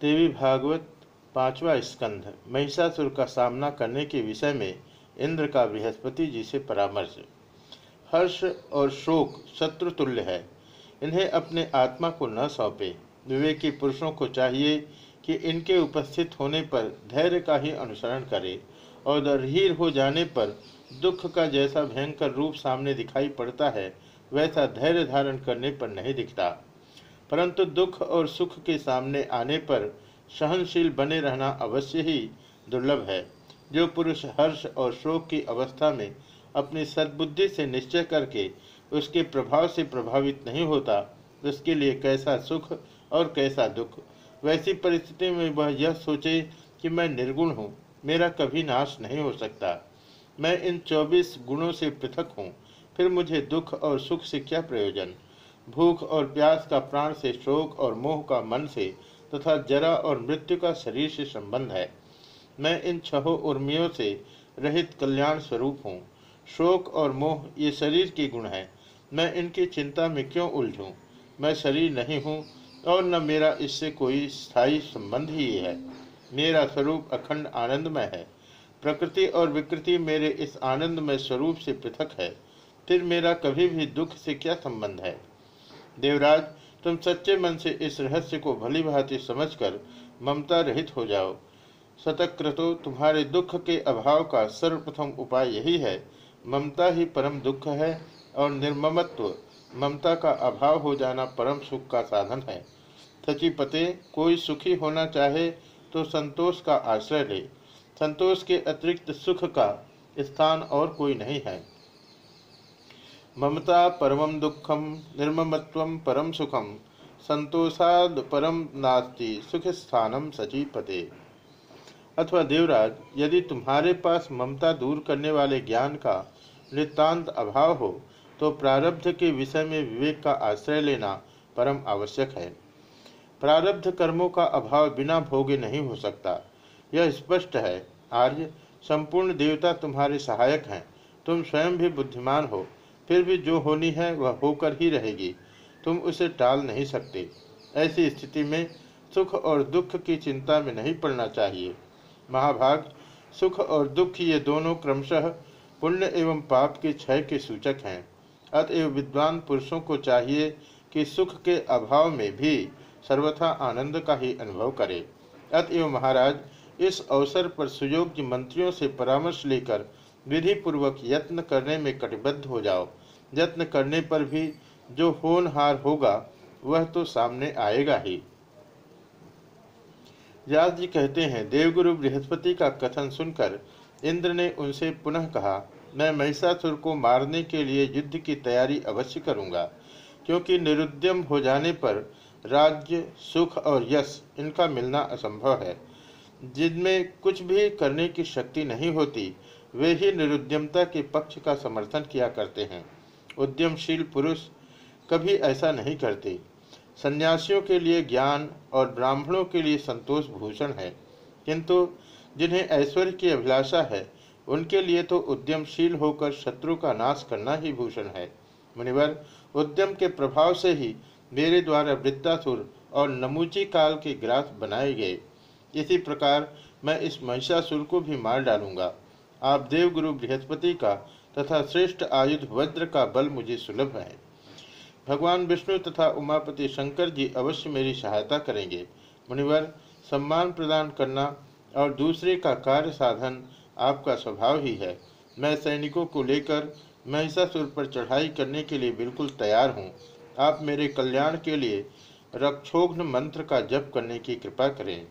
देवी भागवत पांचवा स्कंध, महिषासुर का सामना करने के विषय में इंद्र का बृहस्पति जी से परामर्श। हर्ष और शोक शत्रु तुल्य है। इन्हें अपने आत्मा को न सौंपे। विवेकी पुरुषों को चाहिए कि इनके उपस्थित होने पर धैर्य का ही अनुसरण करे और दरहीर हो जाने पर दुख का जैसा भयंकर रूप सामने दिखाई पड़ता है, वैसा धैर्य धारण करने पर नहीं दिखता। परंतु दुख और सुख के सामने आने पर सहनशील बने रहना अवश्य ही दुर्लभ है। जो पुरुष हर्ष और शोक की अवस्था में अपनी सद्बुद्धि से निश्चय करके उसके प्रभाव से प्रभावित नहीं होता, उसके लिए कैसा सुख और कैसा दुख। वैसी परिस्थिति में वह यह सोचे कि मैं निर्गुण हूँ, मेरा कभी नाश नहीं हो सकता। मैं इन चौबीस गुणों से पृथक हूँ, फिर मुझे दुख और सुख से क्या प्रयोजन? भूख और प्यास का प्राण से शोक और मोह का मन से तथा जरा और मृत्यु का शरीर से संबंध है। मैं इन छहों उर्मियों से रहित कल्याण स्वरूप हूँ। शोक और मोह ये शरीर के गुण है। मैं इनकी चिंता में क्यों उलझूं? मैं शरीर नहीं हूँ और न मेरा इससे कोई स्थायी संबंध ही है। मेरा स्वरूप अखंड आनंदमय है। प्रकृति और विकृति मेरे इस आनंदमय स्वरूप से पृथक है। फिर मेरा कभी भी दुख से क्या संबंध है? देवराज, तुम सच्चे मन से इस रहस्य को भली भांति समझकर ममता रहित हो जाओ। सतक्रतो, तुम्हारे दुख के अभाव का सर्वप्रथम उपाय यही है। ममता ही परम दुख है और निर्ममत्व, ममता का अभाव हो जाना परम सुख का साधन है। सचिपते कोई सुखी होना चाहे तो संतोष का आश्रय ले। संतोष के अतिरिक्त सुख का स्थान और कोई नहीं है। ममता परम दुखम निर्ममत्व परम सुखम संतोषाद परम नास्ति सुख स्थानम सचीपते अथवा देवराज, यदि तुम्हारे पास ममता दूर करने वाले ज्ञान का नितांत अभाव हो तो प्रारब्ध के विषय में विवेक का आश्रय लेना परम आवश्यक है। प्रारब्ध कर्मों का अभाव बिना भोगे नहीं हो सकता। यह स्पष्ट है। आर्य, संपूर्ण देवता तुम्हारे सहायक हैं। तुम स्वयं भी बुद्धिमान हो। फिर भी जो होनी है वह होकर ही रहेगी। तुम उसे टाल नहीं सकते। ऐसी स्थिति में सुख और दुख की चिंता में नहीं पड़ना चाहिए। महाभाग, सुख और दुख ये दोनों क्रमशः पुण्य एवं पाप के क्षय के सूचक हैं। अतएव विद्वान पुरुषों को चाहिए कि सुख के अभाव में भी सर्वथा आनंद का ही अनुभव करे। अतएव महाराज, इस अवसर पर सुयोग्य मंत्रियों से परामर्श लेकर विधि पूर्वक यत्न करने में कटिबद्ध हो जाओ। यत्न करने पर भी जो होनहार होगा, वह तो सामने आएगा ही। व्यास जी कहते हैं, देवगुरु बृहस्पति का कथन सुनकर इंद्र ने उनसे पुनः कहा, मैं महिषासुर को मारने के लिए युद्ध की तैयारी अवश्य करूँगा, क्योंकि निरुद्यम हो जाने पर राज्य, सुख और यश इनका मिलना असंभव है। जिनमें कुछ भी करने की शक्ति नहीं होती वे ही निरुद्यमता के पक्ष का समर्थन किया करते हैं। उद्यमशील पुरुष कभी ऐसा नहीं करते। सन्यासियों के लिए ज्ञान और ब्राह्मणों के लिए संतोष भूषण है। किंतु जिन्हें ऐश्वर्य की अभिलाषा है, उनके लिए तो उद्यमशील होकर शत्रु का नाश करना ही भूषण है। मुनिवर, उद्यम के प्रभाव से ही मेरे द्वारा वृत्तासुर और नमूची काल के ग्रास बनाए गए। इसी प्रकार मैं इस महिषासुर को भी मार डालूँगा। आप देवगुरु बृहस्पति का तथा श्रेष्ठ आयुध वज्र का बल मुझे सुलभ है। भगवान विष्णु तथा उमापति शंकर जी अवश्य मेरी सहायता करेंगे। मुनिवर, सम्मान प्रदान करना और दूसरे का कार्य साधन आपका स्वभाव ही है। मैं सैनिकों को लेकर महिषासुर पर चढ़ाई करने के लिए बिल्कुल तैयार हूँ। आप मेरे कल्याण के लिए रक्षोघ्न मंत्र का जप करने की कृपा करें।